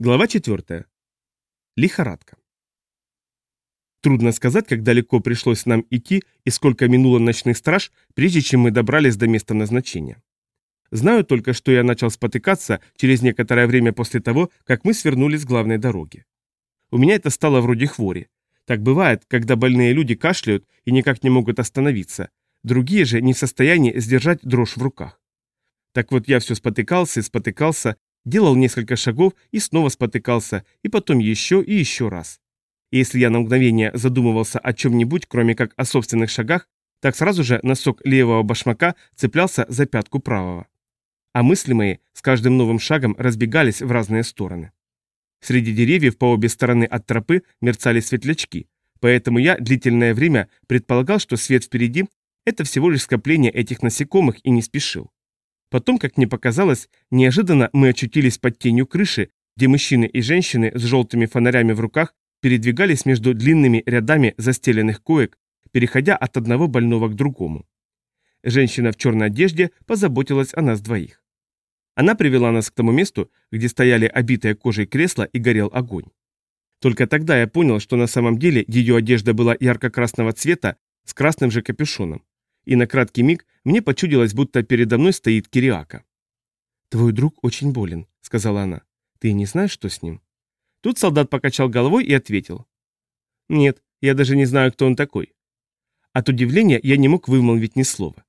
Глава 4. Лихорадка. Трудно сказать, как далеко пришлось нам идти и сколько минуло ночных страж, прежде чем мы добрались до места назначения. Знаю только, что я начал спотыкаться через некоторое время после того, как мы свернули с главной дороги. У меня это стало вроде хвори. Так бывает, когда больные люди кашляют и никак не могут остановиться, другие же не в состоянии сдержать дрожь в руках. Так вот я все спотыкался и спотыкался, делал несколько шагов и снова спотыкался, и потом еще и еще раз. И если я на мгновение задумывался о чем-нибудь, кроме как о собственных шагах, так сразу же носок левого башмака цеплялся за пятку правого. А мысли мои с каждым новым шагом разбегались в разные стороны. Среди деревьев по обе стороны от тропы мерцали светлячки, поэтому я длительное время предполагал, что свет впереди – это всего лишь скопление этих насекомых и не спешил. Потом, как мне показалось, неожиданно мы очутились под тенью крыши, где мужчины и женщины с желтыми фонарями в руках передвигались между длинными рядами застеленных коек, переходя от одного больного к другому. Женщина в черной одежде позаботилась о нас двоих. Она привела нас к тому месту, где стояли обитые кожей кресла и горел огонь. Только тогда я понял, что на самом деле ее одежда была ярко-красного цвета с красным же капюшоном и на краткий миг мне почудилось, будто передо мной стоит Кириака. «Твой друг очень болен», — сказала она. «Ты не знаешь, что с ним?» Тут солдат покачал головой и ответил. «Нет, я даже не знаю, кто он такой». От удивления я не мог вымолвить ни слова.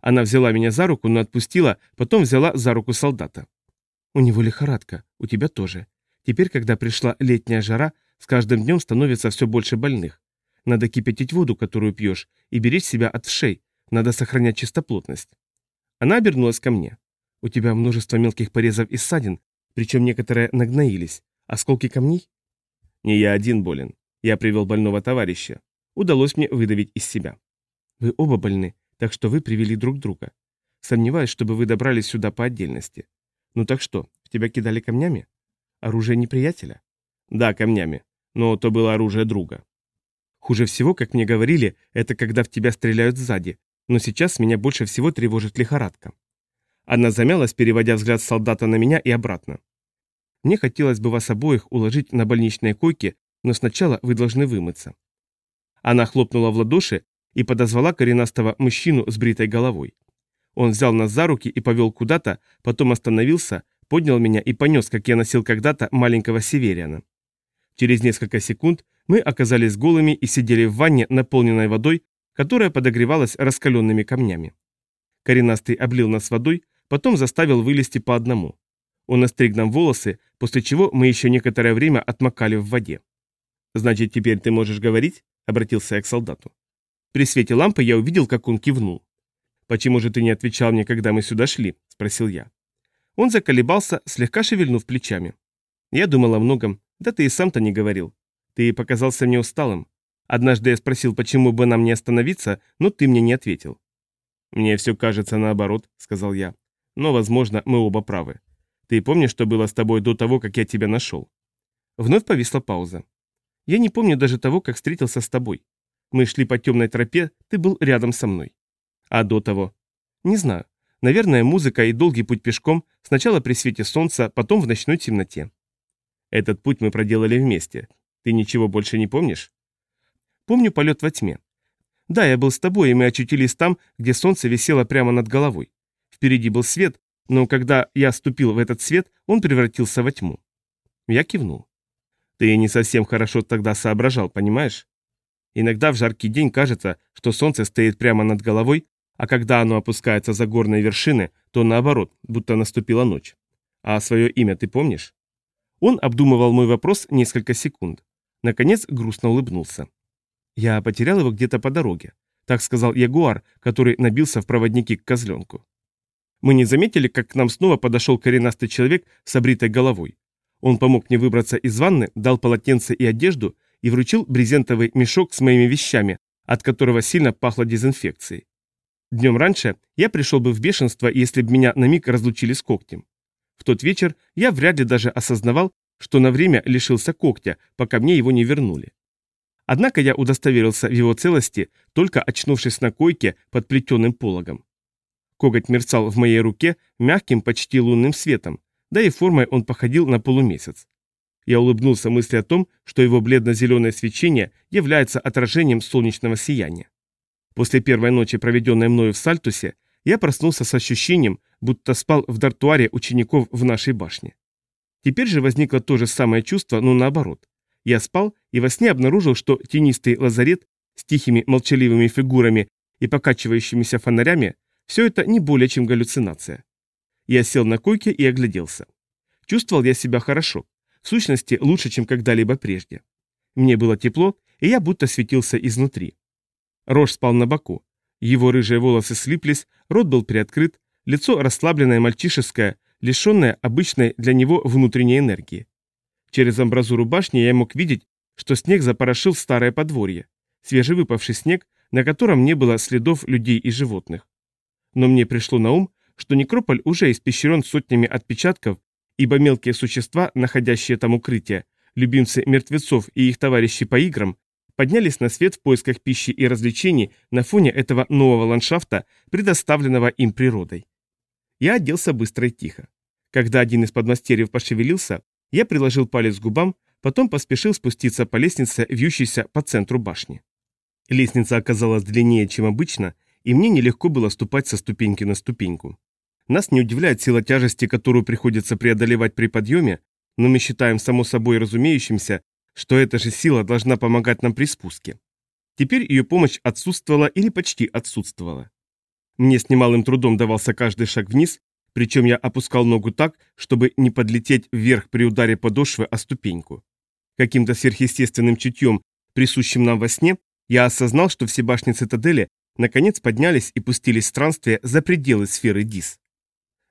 Она взяла меня за руку, но отпустила, потом взяла за руку солдата. «У него лихорадка, у тебя тоже. Теперь, когда пришла летняя жара, с каждым днем становится все больше больных. Надо кипятить воду, которую пьешь, и беречь себя от вшей, надо сохранять чистоплотность. Она обернулась ко мне. У тебя множество мелких порезов и ссадин, причем некоторые нагноились. Осколки камней? Не я один болен. Я привел больного товарища. Удалось мне выдавить из себя. Вы оба больны, так что вы привели друг друга. Сомневаюсь, чтобы вы добрались сюда по отдельности. Ну так что, в тебя кидали камнями? Оружие неприятеля? Да, камнями. Но то было оружие друга. Хуже всего, как мне говорили, это когда в тебя стреляют сзади, но сейчас меня больше всего тревожит лихорадка. Она замялась, переводя взгляд солдата на меня и обратно. Мне хотелось бы вас обоих уложить на больничные койки, но сначала вы должны вымыться. Она хлопнула в ладоши и подозвала коренастого мужчину с бритой головой. Он взял нас за руки и повел куда-то, потом остановился, поднял меня и понес, как я носил когда-то маленького севериана. Через несколько секунд мы оказались голыми и сидели в ванне, наполненной водой, которая подогревалась раскаленными камнями. Коренастый облил нас водой, потом заставил вылезти по одному. Он остриг нам волосы, после чего мы еще некоторое время отмокали в воде. «Значит, теперь ты можешь говорить?» — обратился я к солдату. При свете лампы я увидел, как он кивнул. «Почему же ты не отвечал мне, когда мы сюда шли?» — спросил я. Он заколебался, слегка шевельнув плечами. Я думал о многом, да ты и сам-то не говорил. Ты показался мне усталым. Однажды я спросил, почему бы нам не остановиться, но ты мне не ответил. «Мне все кажется наоборот», — сказал я. «Но, возможно, мы оба правы. Ты помнишь, что было с тобой до того, как я тебя нашел?» Вновь повисла пауза. «Я не помню даже того, как встретился с тобой. Мы шли по темной тропе, ты был рядом со мной. А до того? Не знаю. Наверное, музыка и долгий путь пешком, сначала при свете солнца, потом в ночной темноте. Этот путь мы проделали вместе. Ты ничего больше не помнишь? Помню полет во тьме. Да, я был с тобой, и мы очутились там, где солнце висело прямо над головой. Впереди был свет, но когда я ступил в этот свет, он превратился во тьму. Я кивнул. Ты не совсем хорошо тогда соображал, понимаешь? Иногда в жаркий день кажется, что солнце стоит прямо над головой, а когда оно опускается за горные вершины, то наоборот, будто наступила ночь. А свое имя ты помнишь? Он обдумывал мой вопрос несколько секунд. Наконец грустно улыбнулся. Я потерял его где-то по дороге. Так сказал Ягуар, который набился в проводники к козленку. Мы не заметили, как к нам снова подошел коренастый человек с обритой головой. Он помог мне выбраться из ванны, дал полотенце и одежду и вручил брезентовый мешок с моими вещами, от которого сильно пахло дезинфекцией. Днем раньше я пришел бы в бешенство, если бы меня на миг разлучили с когтем. В тот вечер я вряд ли даже осознавал, что на время лишился когтя, пока мне его не вернули. Однако я удостоверился в его целости, только очнувшись на койке под плетеным пологом. Коготь мерцал в моей руке мягким, почти лунным светом, да и формой он походил на полумесяц. Я улыбнулся мысли о том, что его бледно-зеленое свечение является отражением солнечного сияния. После первой ночи, проведенной мною в Сальтусе, я проснулся с ощущением, будто спал в дартуаре учеников в нашей башне. Теперь же возникло то же самое чувство, но наоборот. Я спал и во сне обнаружил, что тенистый лазарет с тихими молчаливыми фигурами и покачивающимися фонарями – все это не более чем галлюцинация. Я сел на койке и огляделся. Чувствовал я себя хорошо, в сущности лучше, чем когда-либо прежде. Мне было тепло, и я будто светился изнутри. Рож спал на боку. Его рыжие волосы слиплись, рот был приоткрыт, лицо расслабленное мальчишеское, лишенное обычной для него внутренней энергии. Через амбразуру башни я мог видеть, что снег запорошил старое подворье, свежевыпавший снег, на котором не было следов людей и животных. Но мне пришло на ум, что некрополь уже испещрен сотнями отпечатков, ибо мелкие существа, находящие там укрытие, любимцы мертвецов и их товарищи по играм, поднялись на свет в поисках пищи и развлечений на фоне этого нового ландшафта, предоставленного им природой. Я оделся быстро и тихо. Когда один из подмастерьев пошевелился, я приложил палец к губам, потом поспешил спуститься по лестнице, вьющейся по центру башни. Лестница оказалась длиннее, чем обычно, и мне нелегко было ступать со ступеньки на ступеньку. Нас не удивляет сила тяжести, которую приходится преодолевать при подъеме, но мы считаем само собой разумеющимся, что эта же сила должна помогать нам при спуске. Теперь ее помощь отсутствовала или почти отсутствовала. Мне с немалым трудом давался каждый шаг вниз, причем я опускал ногу так, чтобы не подлететь вверх при ударе подошвы о ступеньку. Каким-то сверхъестественным чутьем, присущим нам во сне, я осознал, что все башни цитадели наконец поднялись и пустились в странствие за пределы сферы Дис.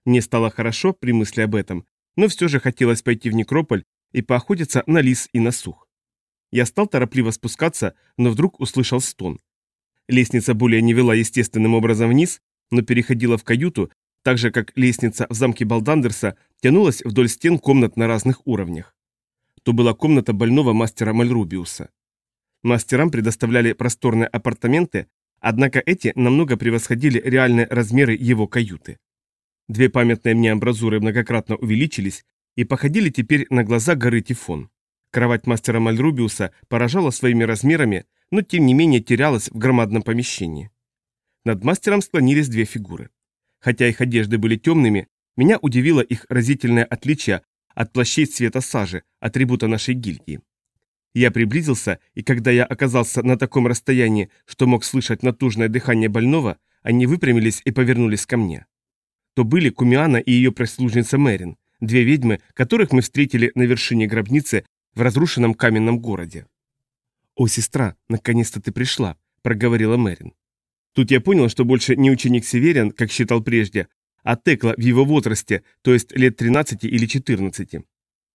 Мне стало хорошо при мысли об этом, но все же хотелось пойти в некрополь и поохотиться на лис и на сух. Я стал торопливо спускаться, но вдруг услышал стон. Лестница более не вела естественным образом вниз, но переходила в каюту, так же, как лестница в замке Балдандерса тянулась вдоль стен комнат на разных уровнях. То была комната больного мастера Мальрубиуса. Мастерам предоставляли просторные апартаменты, однако эти намного превосходили реальные размеры его каюты. Две памятные мне амбразуры многократно увеличились и походили теперь на глаза горы Тифон. Кровать мастера Мальрубиуса поражала своими размерами, но тем не менее терялась в громадном помещении. Над мастером склонились две фигуры. Хотя их одежды были темными, меня удивило их разительное отличие от плащей цвета сажи, атрибута нашей гильдии. Я приблизился, и когда я оказался на таком расстоянии, что мог слышать натужное дыхание больного, они выпрямились и повернулись ко мне. То были Кумиана и ее прислужница Мэрин, две ведьмы, которых мы встретили на вершине гробницы в разрушенном каменном городе. «О, сестра, наконец-то ты пришла», — проговорила Мэрин. Тут я понял, что больше не ученик Северин, как считал прежде, а Текла в его возрасте, то есть лет 13 или 14.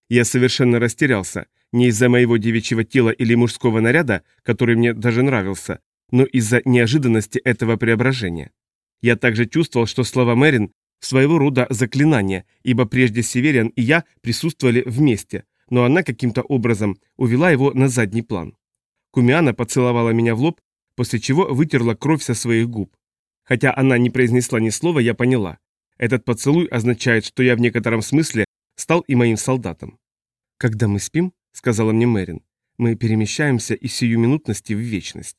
Я совершенно растерялся, не из-за моего девичьего тела или мужского наряда, который мне даже нравился, но из-за неожиданности этого преображения. Я также чувствовал, что слова Мэрин своего рода заклинание, ибо прежде Севериан и я присутствовали вместе, но она каким-то образом увела его на задний план. Кумиана поцеловала меня в лоб, после чего вытерла кровь со своих губ. Хотя она не произнесла ни слова, я поняла. Этот поцелуй означает, что я в некотором смысле стал и моим солдатом. Когда мы спим, сказала мне Мэрин. Мы перемещаемся из сиюминутности в вечность.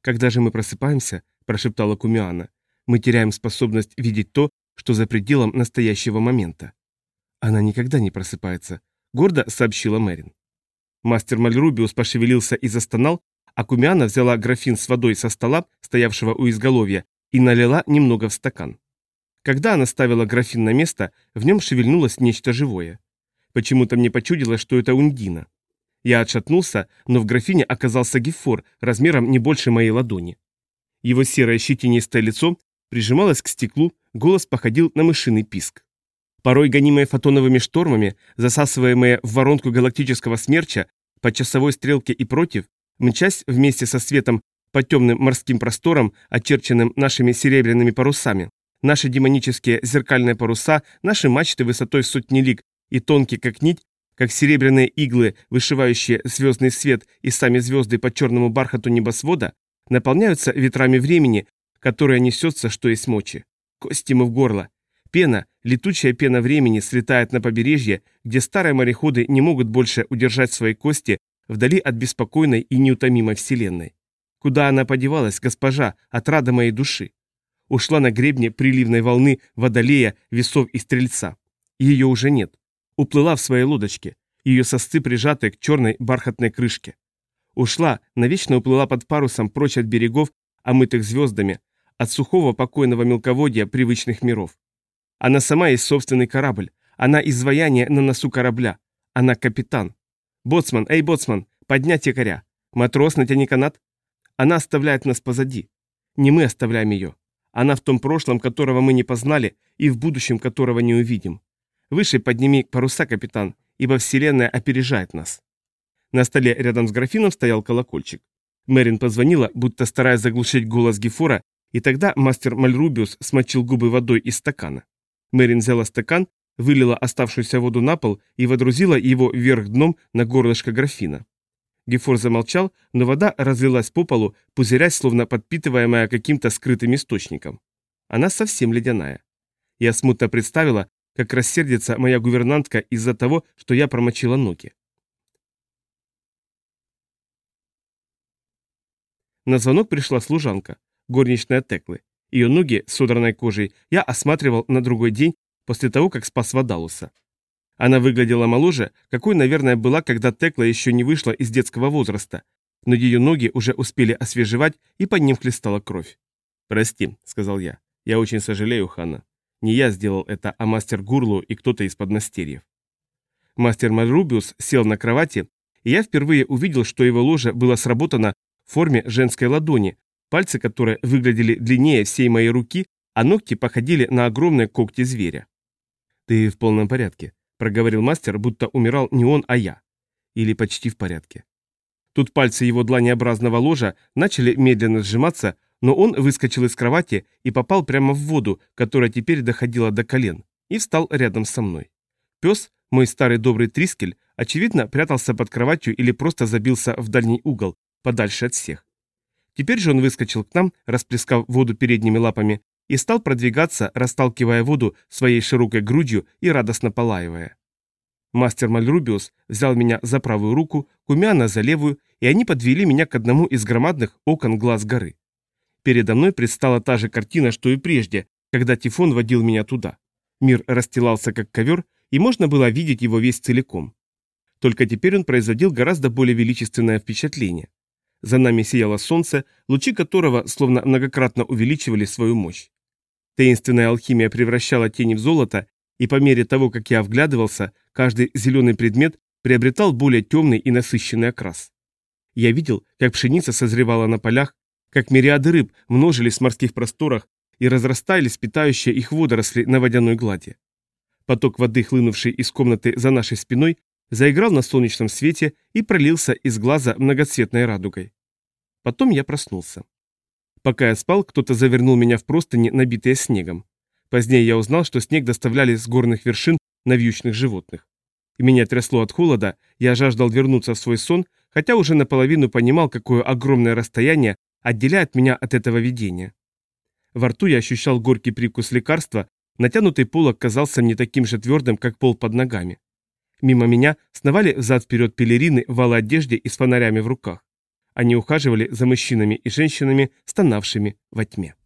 Когда же мы просыпаемся, прошептала Кумиана, мы теряем способность видеть то, что за пределом настоящего момента. Она никогда не просыпается, гордо сообщила Мэрин. Мастер Мальрубиус пошевелился и застонал, а Кумиана взяла графин с водой со стола, стоявшего у изголовья, и налила немного в стакан. Когда она ставила графин на место, в нем шевельнулось нечто живое. Почему-то мне почудилось, что это ундина. Я отшатнулся, но в графине оказался гифор размером не больше моей ладони. Его серое щетинистое лицо прижималось к стеклу, голос походил на мышиный писк. Порой гонимые фотоновыми штормами, засасываемые в воронку галактического смерча, по часовой стрелке и против, мчась вместе со светом по темным морским просторам, очерченным нашими серебряными парусами, наши демонические зеркальные паруса, наши мачты высотой сотни лиг и тонкие, как нить, как серебряные иглы, вышивающие звездный свет и сами звезды по черному бархату небосвода, наполняются ветрами времени, которое несется, что есть мочи. Кости ему в горло. Пена, летучая пена времени слетает на побережье, где старые мореходы не могут больше удержать свои кости вдали от беспокойной и неутомимой вселенной. Куда она подевалась, госпожа, отрада моей души? Ушла на гребне приливной волны водолея, весов и стрельца. Ее уже нет. Уплыла в своей лодочке, ее сосцы прижаты к черной бархатной крышке. Ушла, навечно уплыла под парусом прочь от берегов, омытых звездами, от сухого покойного мелководья привычных миров. Она сама есть собственный корабль, она изваяние на носу корабля, она капитан. Боцман, эй, боцман, поднять якоря. Матрос, натяни канат. Она оставляет нас позади. Не мы оставляем ее. Она в том прошлом, которого мы не познали, и в будущем, которого не увидим. Выше подними паруса, капитан, ибо Вселенная опережает нас. На столе рядом с графином стоял колокольчик. Мэрин позвонила, будто стараясь заглушить голос Гефора, и тогда мастер Мальрубиус смочил губы водой из стакана. Мэрин взяла стакан, вылила оставшуюся воду на пол и водрузила его вверх дном на горлышко графина. Гефор замолчал, но вода разлилась по полу, пузырясь, словно подпитываемая каким-то скрытым источником. Она совсем ледяная. Я смутно представила, как рассердится моя гувернантка из-за того, что я промочила ноги. На звонок пришла служанка, горничная Теклы. Ее ноги с содранной кожей я осматривал на другой день после того, как спас Вадалуса. Она выглядела моложе, какой, наверное, была, когда Текла еще не вышла из детского возраста, но ее ноги уже успели освежевать, и под ним хлестала кровь. «Прости», — сказал я. «Я очень сожалею, Ханна. Не я сделал это, а мастер Гурлу и кто-то из подмастерьев». Мастер Мальрубиус сел на кровати, и я впервые увидел, что его ложе было сработано в форме женской ладони, пальцы которой выглядели длиннее всей моей руки, а ногти походили на огромные когти зверя. «Ты в полном порядке», проговорил мастер, будто умирал не он, а я. Или почти в порядке. Тут пальцы его дланеобразного ложа начали медленно сжиматься, но он выскочил из кровати и попал прямо в воду, которая теперь доходила до колен, и встал рядом со мной. Пес, мой старый добрый Трискель, очевидно, прятался под кроватью или просто забился в дальний угол, подальше от всех. Теперь же он выскочил к нам, расплескав воду передними лапами, и стал продвигаться, расталкивая воду своей широкой грудью и радостно полаивая. Мастер Мальрубиус взял меня за правую руку, Кумяна за левую, и они подвели меня к одному из громадных окон глаз горы. Передо мной предстала та же картина, что и прежде, когда Тифон водил меня туда. Мир расстилался как ковер, и можно было видеть его весь целиком. Только теперь он производил гораздо более величественное впечатление. За нами сияло солнце, лучи которого словно многократно увеличивали свою мощь. Таинственная алхимия превращала тени в золото, и по мере того, как я вглядывался, каждый зеленый предмет приобретал более темный и насыщенный окрас. Я видел, как пшеница созревала на полях, как мириады рыб множились в морских просторах и разрастались питающие их водоросли на водяной глади. Поток воды, хлынувший из комнаты за нашей спиной, заиграл на солнечном свете и пролился из глаза многоцветной радугой. Потом я проснулся. Пока я спал, кто-то завернул меня в простыни, набитые снегом. Позднее я узнал, что снег доставляли с горных вершин на вьючных животных. И меня трясло от холода, я жаждал вернуться в свой сон, хотя уже наполовину понимал, какое огромное расстояние отделяет меня от этого видения. Во рту я ощущал горький привкус лекарства, натянутый полог казался мне таким же твердым, как пол под ногами. Мимо меня сновали взад-вперед пелерины в одежде и с фонарями в руках. Они ухаживали за мужчинами и женщинами, стонавшими во тьме.